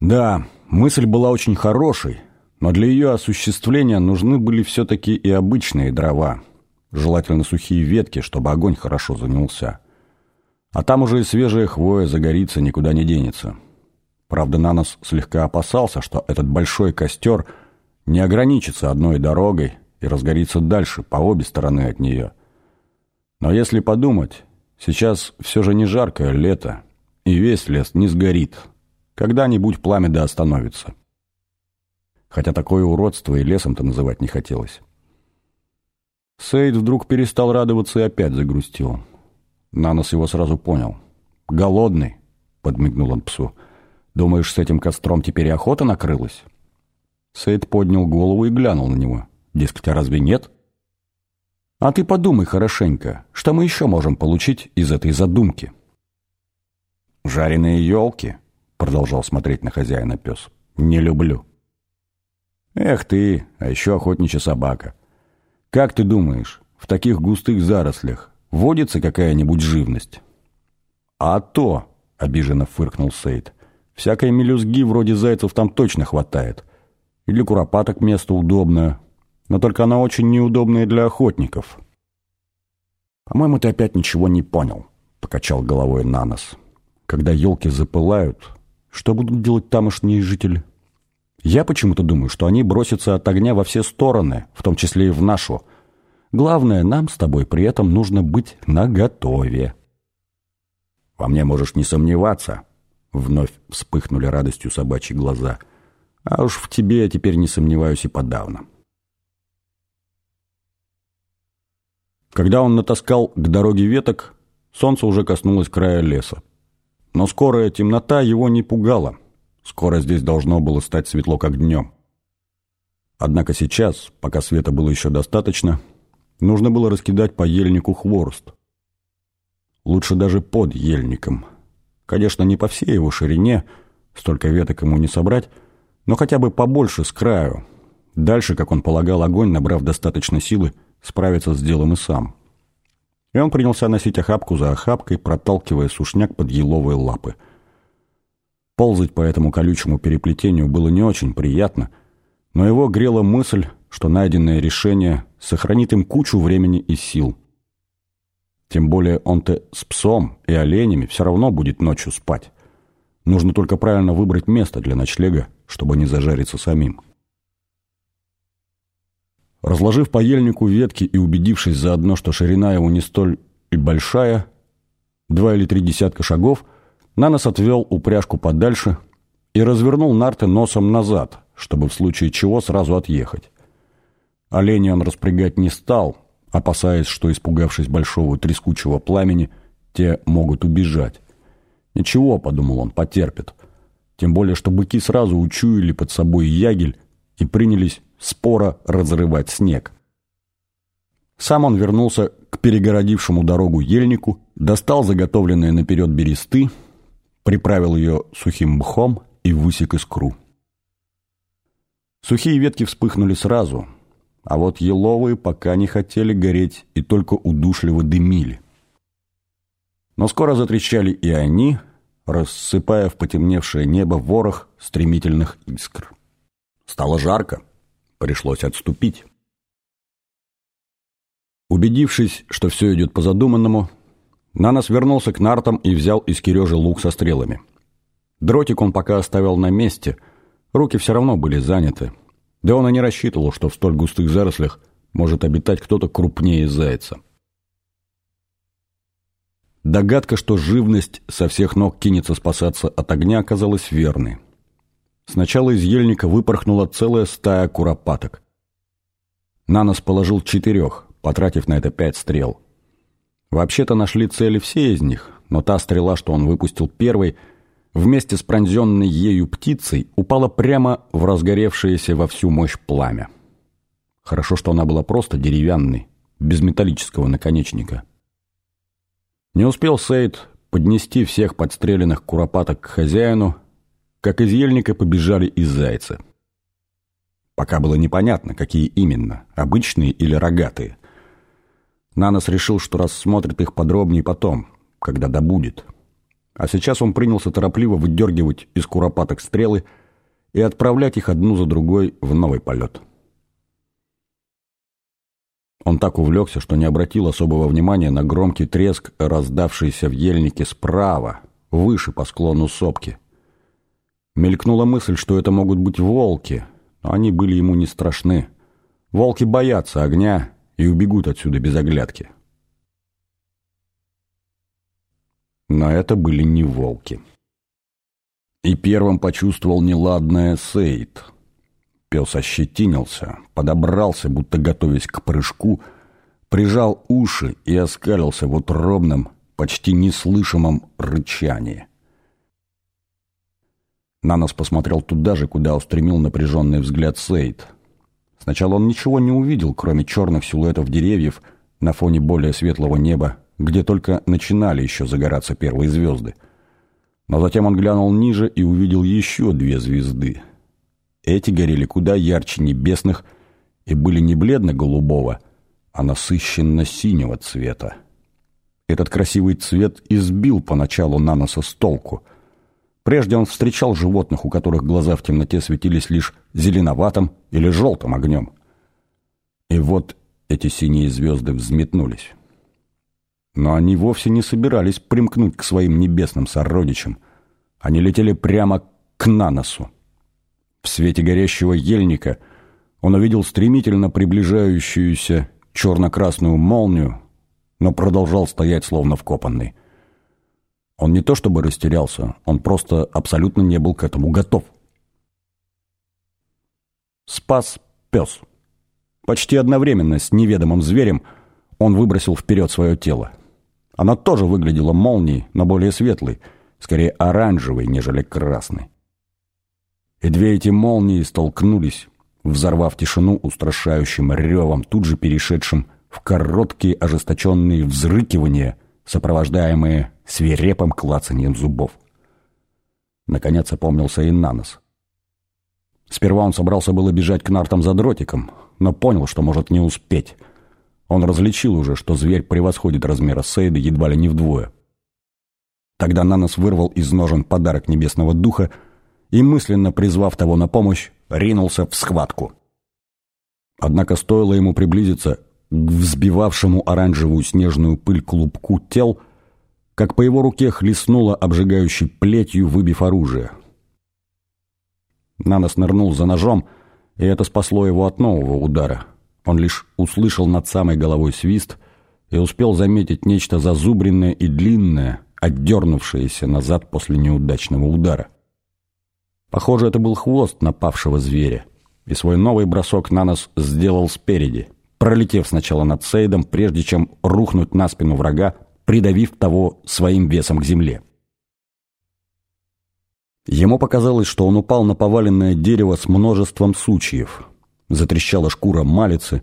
Да, мысль была очень хорошей, но для ее осуществления нужны были все-таки и обычные дрова, желательно сухие ветки, чтобы огонь хорошо занялся. А там уже и свежая хвоя загорится, никуда не денется. Правда, Нанос слегка опасался, что этот большой костер не ограничится одной дорогой и разгорится дальше, по обе стороны от нее. Но если подумать, сейчас все же не жаркое лето, и весь лес не сгорит. Когда-нибудь пламя да остановится. Хотя такое уродство и лесом-то называть не хотелось. Сейд вдруг перестал радоваться и опять загрустил. Нанос его сразу понял. «Голодный», — подмигнул он псу. «Думаешь, с этим костром теперь и охота накрылась?» Сейд поднял голову и глянул на него. «Дескать, а разве нет?» «А ты подумай хорошенько, что мы еще можем получить из этой задумки?» «Жареные елки», — продолжал смотреть на хозяина пес. «Не люблю». «Эх ты, а еще охотничья собака. Как ты думаешь, в таких густых зарослях водится какая-нибудь живность?» «А то», — обиженно фыркнул Сейд, — «всякой мелюзги вроде зайцев там точно хватает. Или куропаток место удобное, но только она очень неудобная для охотников». «По-моему, ты опять ничего не понял», — покачал головой Нанос. «Когда елки запылают, что будут делать тамошние жители?» «Я почему-то думаю, что они бросятся от огня во все стороны, в том числе и в нашу. Главное, нам с тобой при этом нужно быть наготове». «Во мне можешь не сомневаться», — вновь вспыхнули радостью собачьи глаза. «А уж в тебе я теперь не сомневаюсь и подавно». Когда он натаскал к дороге веток, солнце уже коснулось края леса. Но скорая темнота его не пугала. Скоро здесь должно было стать светло, как днем. Однако сейчас, пока света было еще достаточно, нужно было раскидать по ельнику хворост. Лучше даже под ельником. Конечно, не по всей его ширине, столько веток ему не собрать, но хотя бы побольше с краю. Дальше, как он полагал, огонь, набрав достаточно силы, справиться с делом и сам. И он принялся носить охапку за охапкой, проталкивая сушняк под еловые лапы. Ползать по этому колючему переплетению было не очень приятно, но его грела мысль, что найденное решение сохранит им кучу времени и сил. Тем более он-то с псом и оленями все равно будет ночью спать. Нужно только правильно выбрать место для ночлега, чтобы не зажариться самим. Разложив по ельнику ветки и убедившись заодно, что ширина его не столь и большая, два или три десятка шагов, Нанос отвел упряжку подальше и развернул нарты носом назад, чтобы в случае чего сразу отъехать. Оленя он распрягать не стал, опасаясь, что, испугавшись большого трескучего пламени, те могут убежать. «Ничего», — подумал он, — «потерпит». Тем более, что быки сразу учуяли под собой ягель и принялись спора разрывать снег. Сам он вернулся к перегородившему дорогу ельнику, достал заготовленные наперед бересты, приправил ее сухим мхом и высек искру. Сухие ветки вспыхнули сразу, а вот еловые пока не хотели гореть и только удушливо дымили. Но скоро затрещали и они, рассыпая в потемневшее небо ворох стремительных искр. Стало жарко. Пришлось отступить. Убедившись, что все идет по задуманному, Нанос вернулся к нартам и взял из Кирежи лук со стрелами. Дротик он пока оставил на месте, руки все равно были заняты. Да он и не рассчитывал, что в столь густых зарослях может обитать кто-то крупнее зайца. Догадка, что живность со всех ног кинется спасаться от огня, оказалась верной. Сначала из ельника выпорхнула целая стая куропаток. Нанос положил четырех, потратив на это пять стрел. Вообще-то нашли цели все из них, но та стрела, что он выпустил первой, вместе с пронзенной ею птицей упала прямо в разгоревшееся во всю мощь пламя. Хорошо, что она была просто деревянной, без металлического наконечника. Не успел Сейд поднести всех подстреленных куропаток к хозяину, как из ельника побежали и зайцы. Пока было непонятно, какие именно, обычные или рогатые. Нанос решил, что рассмотрит их подробнее потом, когда добудет. А сейчас он принялся торопливо выдергивать из куропаток стрелы и отправлять их одну за другой в новый полет. Он так увлекся, что не обратил особого внимания на громкий треск, раздавшийся в ельнике справа, выше по склону сопки. Мелькнула мысль, что это могут быть волки, но они были ему не страшны. Волки боятся огня и убегут отсюда без оглядки. Но это были не волки. И первым почувствовал неладное Сейд. Пес ощетинился, подобрался, будто готовясь к прыжку, прижал уши и оскалился в утробном, почти неслышимом рычании. Нанос посмотрел туда же, куда устремил напряженный взгляд Сейд. Сначала он ничего не увидел, кроме черных силуэтов деревьев на фоне более светлого неба, где только начинали еще загораться первые звезды. Но затем он глянул ниже и увидел еще две звезды. Эти горели куда ярче небесных и были не бледно-голубого, а насыщенно-синего цвета. Этот красивый цвет избил поначалу Наноса с толку. Прежде он встречал животных, у которых глаза в темноте светились лишь зеленоватым или желтым огнем. И вот эти синие звезды взметнулись. Но они вовсе не собирались примкнуть к своим небесным сородичам. Они летели прямо к Наносу. В свете горящего ельника он увидел стремительно приближающуюся черно-красную молнию, но продолжал стоять словно вкопанный. Он не то чтобы растерялся, он просто абсолютно не был к этому готов. Спас пес. Почти одновременно с неведомым зверем он выбросил вперед свое тело. Она тоже выглядела молнией, но более светлой, скорее оранжевой, нежели красной. И две эти молнии столкнулись, взорвав тишину устрашающим ревом, тут же перешедшим в короткие ожесточенные взрыкивания, сопровождаемые свирепым клацанием зубов. Наконец опомнился и Нанос. Сперва он собрался было бежать к нартам за дротиком, но понял, что может не успеть — он различил уже, что зверь превосходит размера Сейда едва ли не вдвое. Тогда Нанос вырвал из ножен подарок небесного духа и, мысленно призвав того на помощь, ринулся в схватку. Однако стоило ему приблизиться к взбивавшему оранжевую снежную пыль клубку тел, как по его руке хлестнуло обжигающей плетью, выбив оружие. Нанос нырнул за ножом, и это спасло его от нового удара — он лишь услышал над самой головой свист и успел заметить нечто зазубренное и длинное, отдернувшееся назад после неудачного удара. Похоже, это был хвост напавшего зверя, и свой новый бросок на нос сделал спереди, пролетев сначала над Сейдом, прежде чем рухнуть на спину врага, придавив того своим весом к земле. Ему показалось, что он упал на поваленное дерево с множеством сучьев, Затрещала шкура малицы,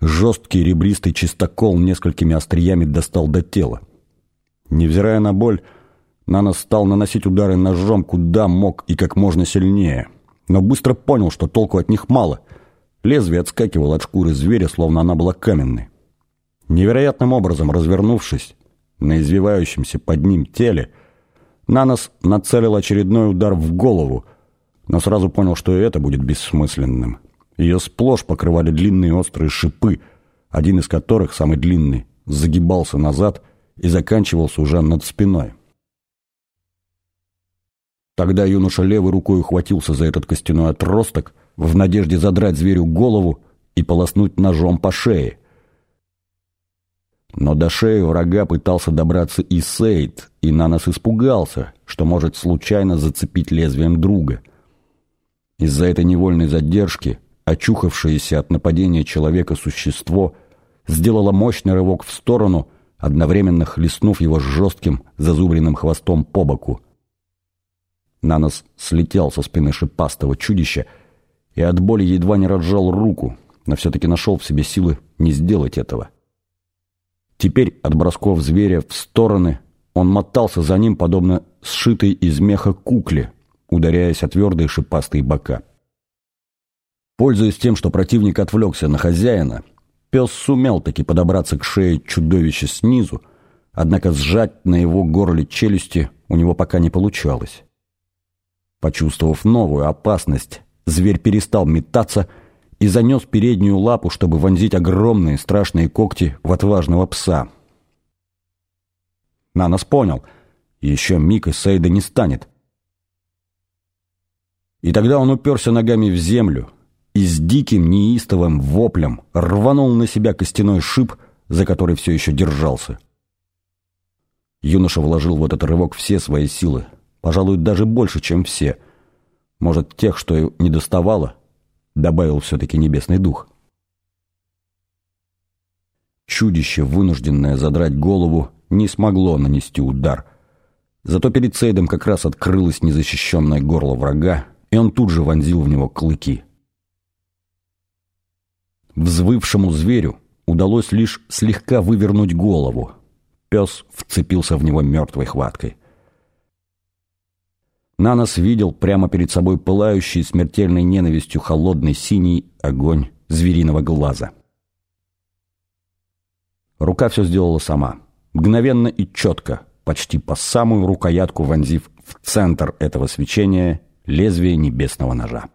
жесткий ребристый чистокол несколькими остриями достал до тела. Невзирая на боль, Нанос стал наносить удары ножом куда мог и как можно сильнее, но быстро понял, что толку от них мало. Лезвие отскакивало от шкуры зверя, словно она была каменной. Невероятным образом развернувшись на извивающемся под ним теле, Нанос нацелил очередной удар в голову, но сразу понял, что и это будет бессмысленным. Ее сплошь покрывали длинные острые шипы, один из которых, самый длинный, загибался назад и заканчивался уже над спиной. Тогда юноша левой рукой ухватился за этот костяной отросток в надежде задрать зверю голову и полоснуть ножом по шее. Но до шеи врага пытался добраться и Сейд, и Нанос испугался, что может случайно зацепить лезвием друга. Из-за этой невольной задержки очухавшееся от нападения человека существо сделало мощный рывок в сторону, одновременно хлестнув его жестким зазубренным хвостом по боку. Нанос слетел со спины шипастого чудища и от боли едва не разжал руку, но все-таки нашел в себе силы не сделать этого. Теперь от бросков зверя в стороны он мотался за ним, подобно сшитой из меха кукле, ударяясь о твердые шипастые бока. Пользуясь тем, что противник отвлекся на хозяина, пес сумел таки подобраться к шее чудовища снизу, однако сжать на его горле челюсти у него пока не получалось. Почувствовав новую опасность, зверь перестал метаться и занес переднюю лапу, чтобы вонзить огромные страшные когти в отважного пса. Нанос понял, еще миг и Сейда не станет. И тогда он уперся ногами в землю и с диким неистовым воплем рванул на себя костяной шип, за который все еще держался. Юноша вложил в этот рывок все свои силы, пожалуй, даже больше, чем все. Может, тех, что не доставало, добавил все-таки небесный дух. Чудище, вынужденное задрать голову, не смогло нанести удар. Зато перед Сейдом как раз открылось незащищенное горло врага, и он тут же вонзил в него клыки. Взвывшему зверю удалось лишь слегка вывернуть голову. Пес вцепился в него мертвой хваткой. Нанос видел прямо перед собой пылающий смертельной ненавистью холодный синий огонь звериного глаза. Рука все сделала сама. Мгновенно и четко, почти по самую рукоятку вонзив в центр этого свечения лезвие небесного ножа.